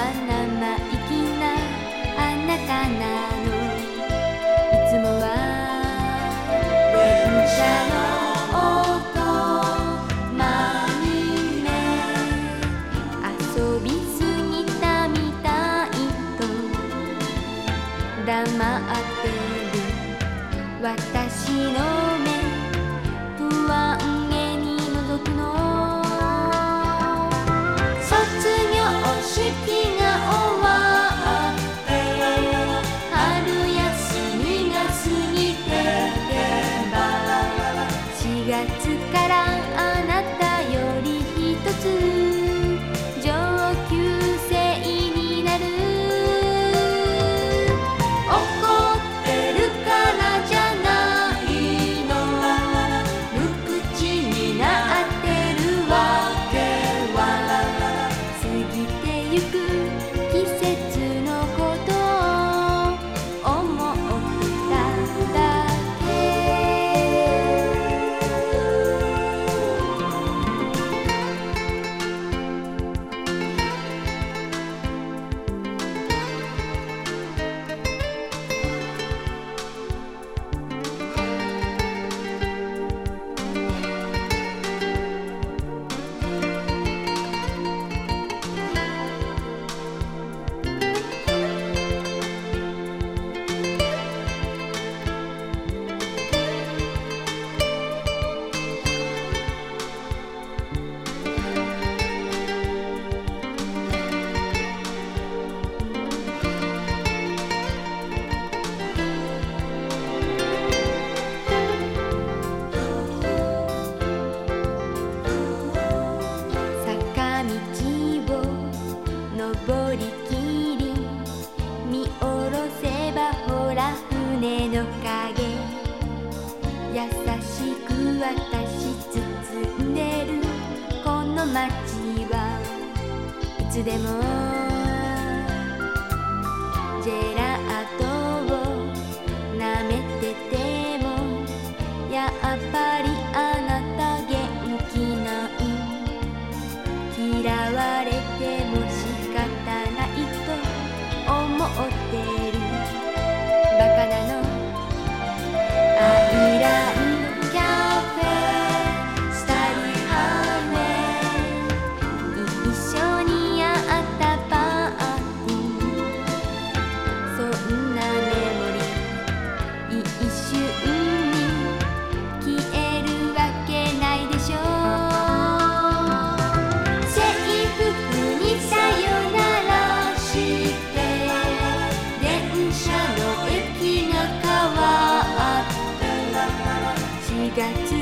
は生意気なあなたなの。いつもは電車の音まみれ。遊びすぎたみたいと。黙ってる。私の優しく私包んでるこの街はいつでもジェラートを舐めててもやっぱりあなた元気ない嫌われても got to